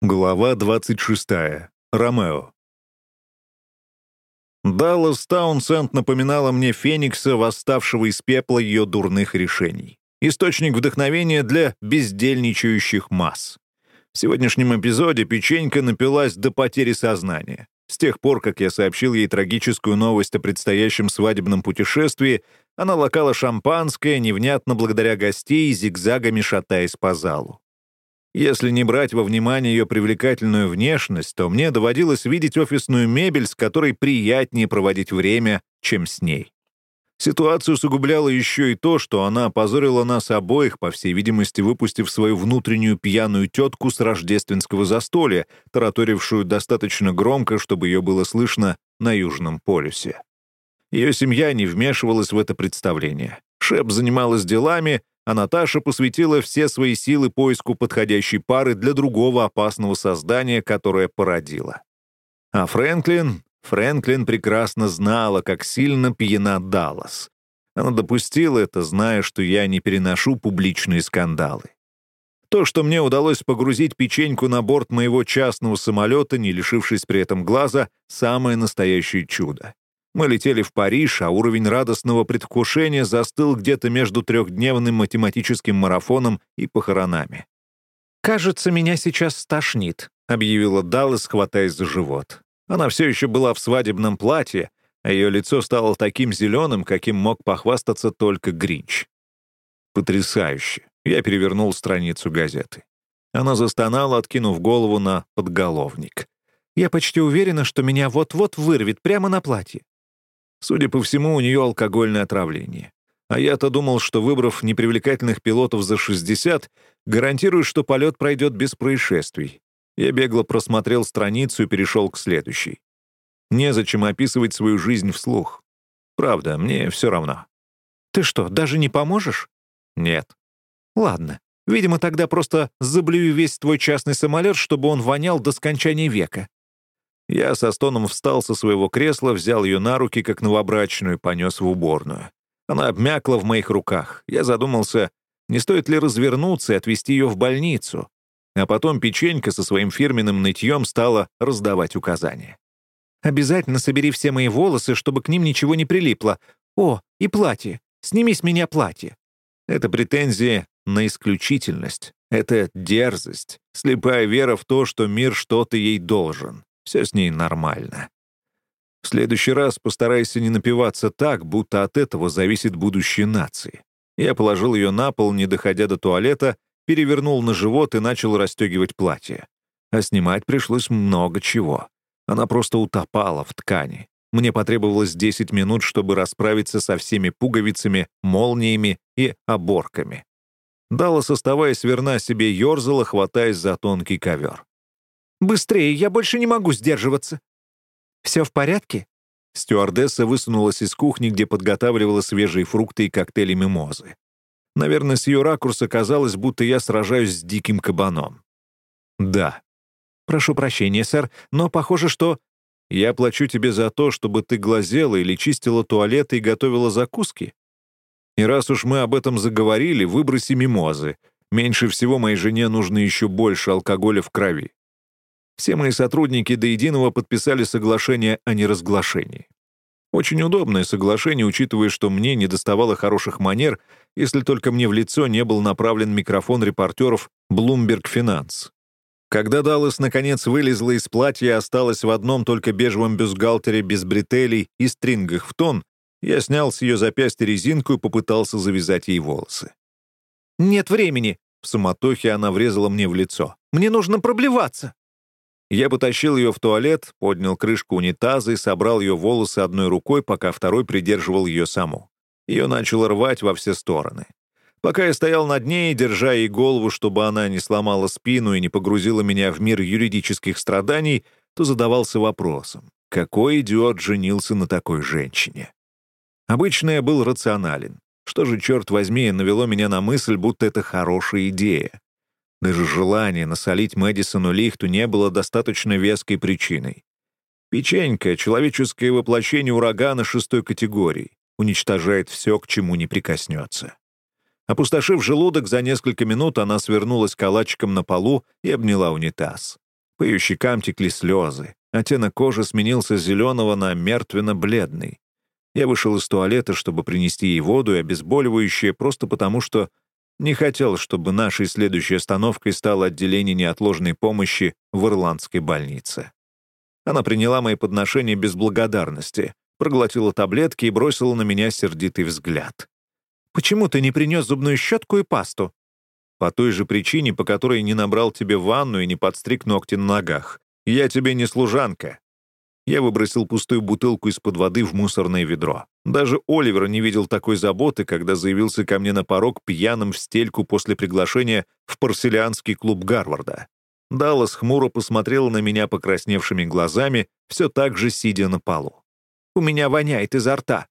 Глава 26. Ромео. Даллас Таунсенд напоминала мне Феникса, восставшего из пепла ее дурных решений. Источник вдохновения для бездельничающих масс. В сегодняшнем эпизоде печенька напилась до потери сознания. С тех пор, как я сообщил ей трагическую новость о предстоящем свадебном путешествии, она лакала шампанское, невнятно благодаря гостей, зигзагами шатаясь по залу. Если не брать во внимание ее привлекательную внешность, то мне доводилось видеть офисную мебель, с которой приятнее проводить время, чем с ней. Ситуацию усугубляло еще и то, что она опозорила нас обоих, по всей видимости, выпустив свою внутреннюю пьяную тетку с рождественского застолья, тараторившую достаточно громко, чтобы ее было слышно на Южном полюсе. Ее семья не вмешивалась в это представление. Шеп занималась делами, а Наташа посвятила все свои силы поиску подходящей пары для другого опасного создания, которое породила. А Фрэнклин... Фрэнклин прекрасно знала, как сильно пьяна Даллас. Она допустила это, зная, что я не переношу публичные скандалы. То, что мне удалось погрузить печеньку на борт моего частного самолета, не лишившись при этом глаза, самое настоящее чудо. Мы летели в Париж, а уровень радостного предвкушения застыл где-то между трехдневным математическим марафоном и похоронами. «Кажется, меня сейчас стошнит», — объявила Даллас, хватаясь за живот. Она все еще была в свадебном платье, а ее лицо стало таким зеленым, каким мог похвастаться только Гринч. Потрясающе. Я перевернул страницу газеты. Она застонала, откинув голову на подголовник. «Я почти уверена, что меня вот-вот вырвет прямо на платье. Судя по всему, у нее алкогольное отравление. А я-то думал, что, выбрав непривлекательных пилотов за 60, гарантирую, что полет пройдет без происшествий. Я бегло просмотрел страницу и перешел к следующей. Незачем описывать свою жизнь вслух. Правда, мне все равно. Ты что, даже не поможешь? Нет. Ладно. Видимо, тогда просто заблюю весь твой частный самолет, чтобы он вонял до скончания века. Я со стоном встал со своего кресла, взял ее на руки, как новобрачную, понес в уборную. Она обмякла в моих руках. Я задумался, не стоит ли развернуться и отвезти ее в больницу. А потом печенька со своим фирменным нытьем стала раздавать указания. «Обязательно собери все мои волосы, чтобы к ним ничего не прилипло. О, и платье. Сними с меня платье». Это претензия на исключительность. Это дерзость, слепая вера в то, что мир что-то ей должен. Все с ней нормально. В следующий раз постарайся не напиваться так, будто от этого зависит будущее нации. Я положил ее на пол, не доходя до туалета, перевернул на живот и начал расстегивать платье. А снимать пришлось много чего. Она просто утопала в ткани. Мне потребовалось 10 минут, чтобы расправиться со всеми пуговицами, молниями и оборками. Даллас, оставаясь верна себе, ерзала, хватаясь за тонкий ковер. Быстрее, я больше не могу сдерживаться». «Все в порядке?» Стюардесса высунулась из кухни, где подготавливала свежие фрукты и коктейли мимозы. Наверное, с ее ракурса казалось, будто я сражаюсь с диким кабаном. «Да». «Прошу прощения, сэр, но похоже, что...» «Я плачу тебе за то, чтобы ты глазела или чистила туалеты и готовила закуски. И раз уж мы об этом заговорили, выброси мимозы. Меньше всего моей жене нужно еще больше алкоголя в крови. Все мои сотрудники до единого подписали соглашение о неразглашении. Очень удобное соглашение, учитывая, что мне не доставало хороших манер, если только мне в лицо не был направлен микрофон репортеров Bloomberg Finance. Когда Даллас наконец вылезла из платья и осталась в одном только бежевом бюстгальтере без бретелей и стрингах в тон, я снял с ее запястья резинку и попытался завязать ей волосы. «Нет времени!» — в суматохе она врезала мне в лицо. «Мне нужно проблеваться!» Я потащил ее в туалет, поднял крышку унитаза и собрал ее волосы одной рукой, пока второй придерживал ее саму. Ее начало рвать во все стороны. Пока я стоял над ней, держа ей голову, чтобы она не сломала спину и не погрузила меня в мир юридических страданий, то задавался вопросом, какой идиот женился на такой женщине? Обычно я был рационален. Что же, черт возьми, навело меня на мысль, будто это хорошая идея. Даже желание насолить Мэдисону Лихту не было достаточно веской причиной. Печенька — человеческое воплощение урагана шестой категории, уничтожает все, к чему не прикоснется. Опустошив желудок, за несколько минут она свернулась калачиком на полу и обняла унитаз. По ее щекам текли слезы. Оттенок кожи сменился с зеленого на мертвенно-бледный. Я вышел из туалета, чтобы принести ей воду и обезболивающее, просто потому что не хотел, чтобы нашей следующей остановкой стало отделение неотложной помощи в ирландской больнице. Она приняла мои подношения без благодарности, проглотила таблетки и бросила на меня сердитый взгляд. «Почему ты не принес зубную щетку и пасту?» «По той же причине, по которой не набрал тебе ванну и не подстриг ногти на ногах. Я тебе не служанка». Я выбросил пустую бутылку из-под воды в мусорное ведро. Даже Оливер не видел такой заботы, когда заявился ко мне на порог пьяным в стельку после приглашения в порселианский клуб Гарварда. Даллас хмуро посмотрела на меня покрасневшими глазами, все так же сидя на полу. «У меня воняет изо рта».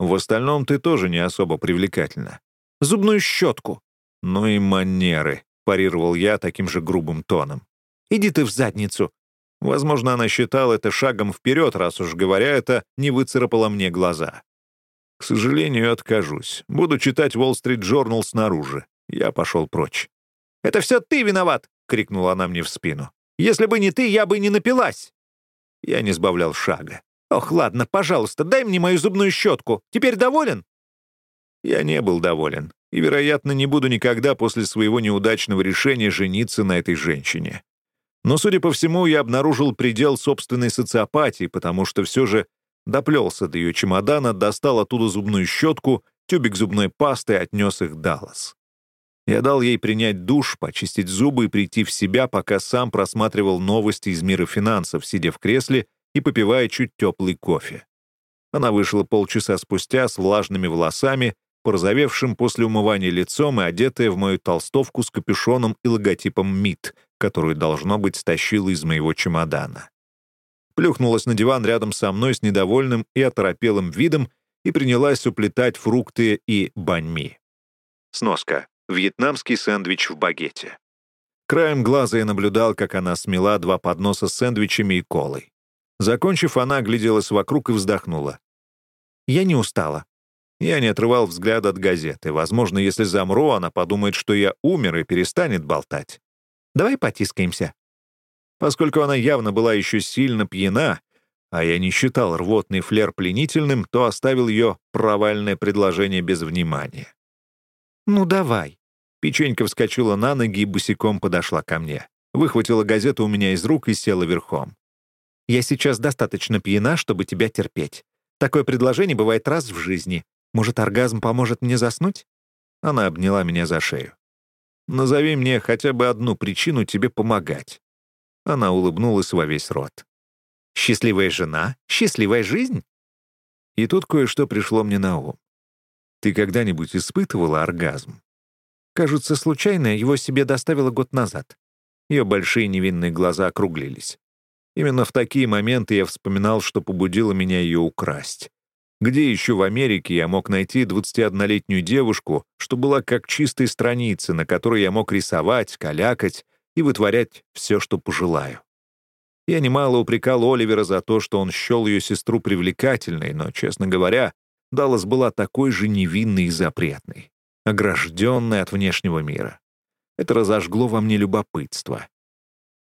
«В остальном ты тоже не особо привлекательна». «Зубную щетку». «Ну и манеры», — парировал я таким же грубым тоном. «Иди ты в задницу». Возможно, она считала это шагом вперед, раз уж, говоря это, не выцарапала мне глаза. К сожалению, откажусь. Буду читать Street Journal снаружи. Я пошел прочь. «Это все ты виноват!» — крикнула она мне в спину. «Если бы не ты, я бы не напилась!» Я не сбавлял шага. «Ох, ладно, пожалуйста, дай мне мою зубную щетку. Теперь доволен?» Я не был доволен. И, вероятно, не буду никогда после своего неудачного решения жениться на этой женщине. Но, судя по всему, я обнаружил предел собственной социопатии, потому что все же доплелся до ее чемодана, достал оттуда зубную щетку, тюбик зубной пасты и отнес их Даллас. Я дал ей принять душ, почистить зубы и прийти в себя, пока сам просматривал новости из мира финансов, сидя в кресле и попивая чуть теплый кофе. Она вышла полчаса спустя с влажными волосами, порозовевшим после умывания лицом и одетая в мою толстовку с капюшоном и логотипом МИД, которую, должно быть, стащила из моего чемодана. Плюхнулась на диван рядом со мной с недовольным и оторопелым видом и принялась уплетать фрукты и баньми. Сноска. Вьетнамский сэндвич в багете. Краем глаза я наблюдал, как она смела два подноса с сэндвичами и колой. Закончив, она огляделась вокруг и вздохнула. «Я не устала». Я не отрывал взгляд от газеты. Возможно, если замру, она подумает, что я умер и перестанет болтать. «Давай потискаемся». Поскольку она явно была еще сильно пьяна, а я не считал рвотный флер пленительным, то оставил ее провальное предложение без внимания. «Ну, давай». Печенька вскочила на ноги и босиком подошла ко мне. Выхватила газету у меня из рук и села верхом. «Я сейчас достаточно пьяна, чтобы тебя терпеть. Такое предложение бывает раз в жизни. Может, оргазм поможет мне заснуть?» Она обняла меня за шею. «Назови мне хотя бы одну причину тебе помогать». Она улыбнулась во весь рот. «Счастливая жена? Счастливая жизнь?» И тут кое-что пришло мне на ум. Ты когда-нибудь испытывала оргазм? Кажется, случайно его себе доставила год назад. Ее большие невинные глаза округлились. Именно в такие моменты я вспоминал, что побудило меня ее украсть. Где еще в Америке я мог найти 21-летнюю девушку, что была как чистой страницы, на которой я мог рисовать, калякать и вытворять все, что пожелаю? Я немало упрекал Оливера за то, что он счел ее сестру привлекательной, но, честно говоря, Даллас была такой же невинной и запретной, огражденной от внешнего мира. Это разожгло во мне любопытство.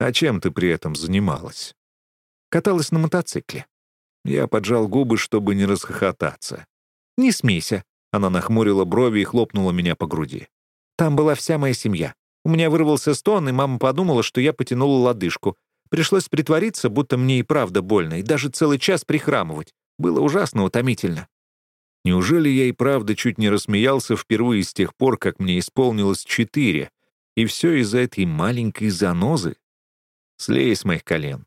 А чем ты при этом занималась? Каталась на мотоцикле. Я поджал губы, чтобы не расхохотаться. «Не смейся», — она нахмурила брови и хлопнула меня по груди. «Там была вся моя семья. У меня вырвался стон, и мама подумала, что я потянула лодыжку. Пришлось притвориться, будто мне и правда больно, и даже целый час прихрамывать. Было ужасно утомительно. Неужели я и правда чуть не рассмеялся впервые с тех пор, как мне исполнилось четыре, и все из-за этой маленькой занозы? Слей с моих колен.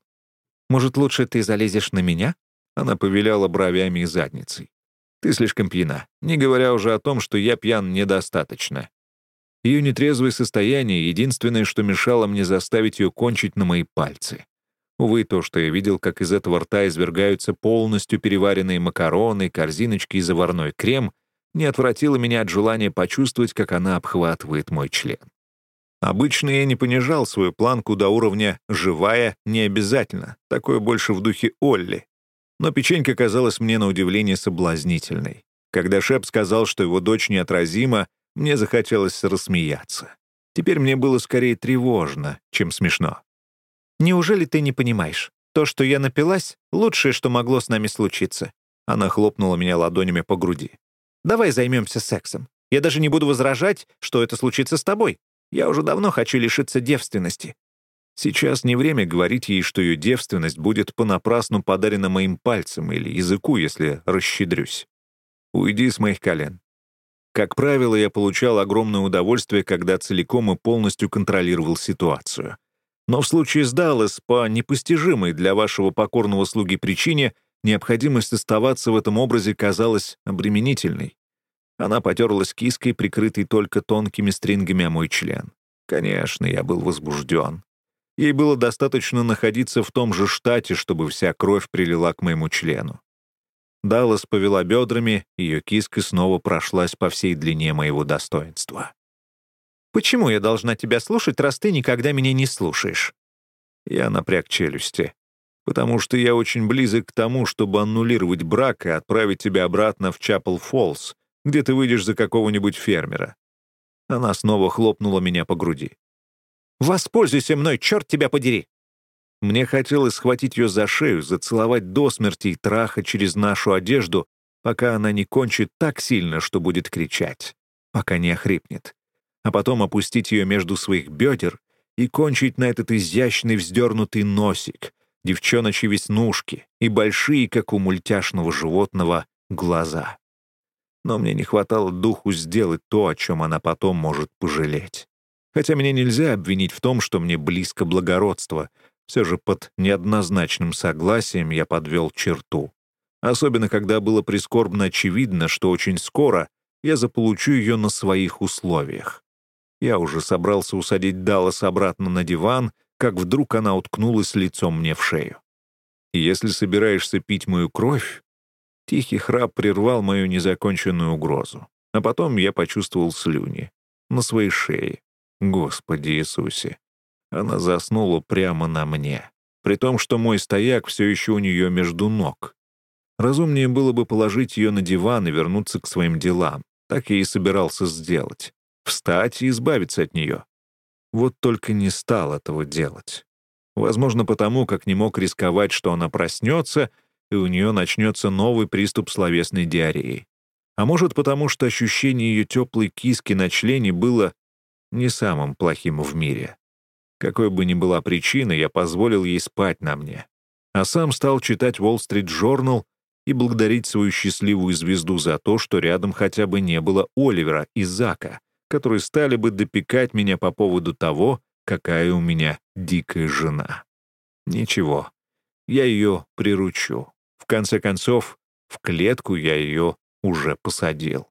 Может, лучше ты залезешь на меня? Она повеляла бровями и задницей. Ты слишком пьяна, не говоря уже о том, что я пьян недостаточно. Ее нетрезвое состояние — единственное, что мешало мне заставить ее кончить на мои пальцы. Увы, то, что я видел, как из этого рта извергаются полностью переваренные макароны, корзиночки и заварной крем, не отвратило меня от желания почувствовать, как она обхватывает мой член. Обычно я не понижал свою планку до уровня «живая» не обязательно, такое больше в духе Олли. Но печенька казалась мне на удивление соблазнительной. Когда Шеп сказал, что его дочь неотразима, мне захотелось рассмеяться. Теперь мне было скорее тревожно, чем смешно. Неужели ты не понимаешь? То, что я напилась, лучшее, что могло с нами случиться». Она хлопнула меня ладонями по груди. «Давай займемся сексом. Я даже не буду возражать, что это случится с тобой. Я уже давно хочу лишиться девственности». Сейчас не время говорить ей, что ее девственность будет понапрасну подарена моим пальцем или языку, если расщедрюсь. Уйди с моих колен. Как правило, я получал огромное удовольствие, когда целиком и полностью контролировал ситуацию. Но в случае с Даллас, по непостижимой для вашего покорного слуги причине, необходимость оставаться в этом образе казалась обременительной. Она потерлась киской, прикрытой только тонкими стрингами о мой член. Конечно, я был возбужден. Ей было достаточно находиться в том же штате, чтобы вся кровь прилила к моему члену. Даллас повела бедрами, ее киска снова прошлась по всей длине моего достоинства. «Почему я должна тебя слушать, раз ты никогда меня не слушаешь?» Я напряг челюсти. «Потому что я очень близок к тому, чтобы аннулировать брак и отправить тебя обратно в Чапел Фоллс, где ты выйдешь за какого-нибудь фермера». Она снова хлопнула меня по груди. «Воспользуйся мной, черт тебя подери!» Мне хотелось схватить ее за шею, зацеловать до смерти и траха через нашу одежду, пока она не кончит так сильно, что будет кричать, пока не охрипнет. А потом опустить ее между своих бедер и кончить на этот изящный вздернутый носик, девчоночьи веснушки и большие, как у мультяшного животного, глаза. Но мне не хватало духу сделать то, о чем она потом может пожалеть. Хотя меня нельзя обвинить в том, что мне близко благородство — все же под неоднозначным согласием я подвел черту. Особенно, когда было прискорбно очевидно, что очень скоро я заполучу ее на своих условиях. Я уже собрался усадить Даллас обратно на диван, как вдруг она уткнулась лицом мне в шею. «Если собираешься пить мою кровь...» Тихий храп прервал мою незаконченную угрозу. А потом я почувствовал слюни. На своей шее. Господи Иисусе. Она заснула прямо на мне, при том, что мой стояк все еще у нее между ног. Разумнее было бы положить ее на диван и вернуться к своим делам. Так я и собирался сделать. Встать и избавиться от нее. Вот только не стал этого делать. Возможно, потому, как не мог рисковать, что она проснется, и у нее начнется новый приступ словесной диареи. А может, потому что ощущение ее теплой киски на члене было не самым плохим в мире. Какой бы ни была причина, я позволил ей спать на мне. А сам стал читать Journal и благодарить свою счастливую звезду за то, что рядом хотя бы не было Оливера и Зака, которые стали бы допекать меня по поводу того, какая у меня дикая жена. Ничего, я ее приручу. В конце концов, в клетку я ее уже посадил.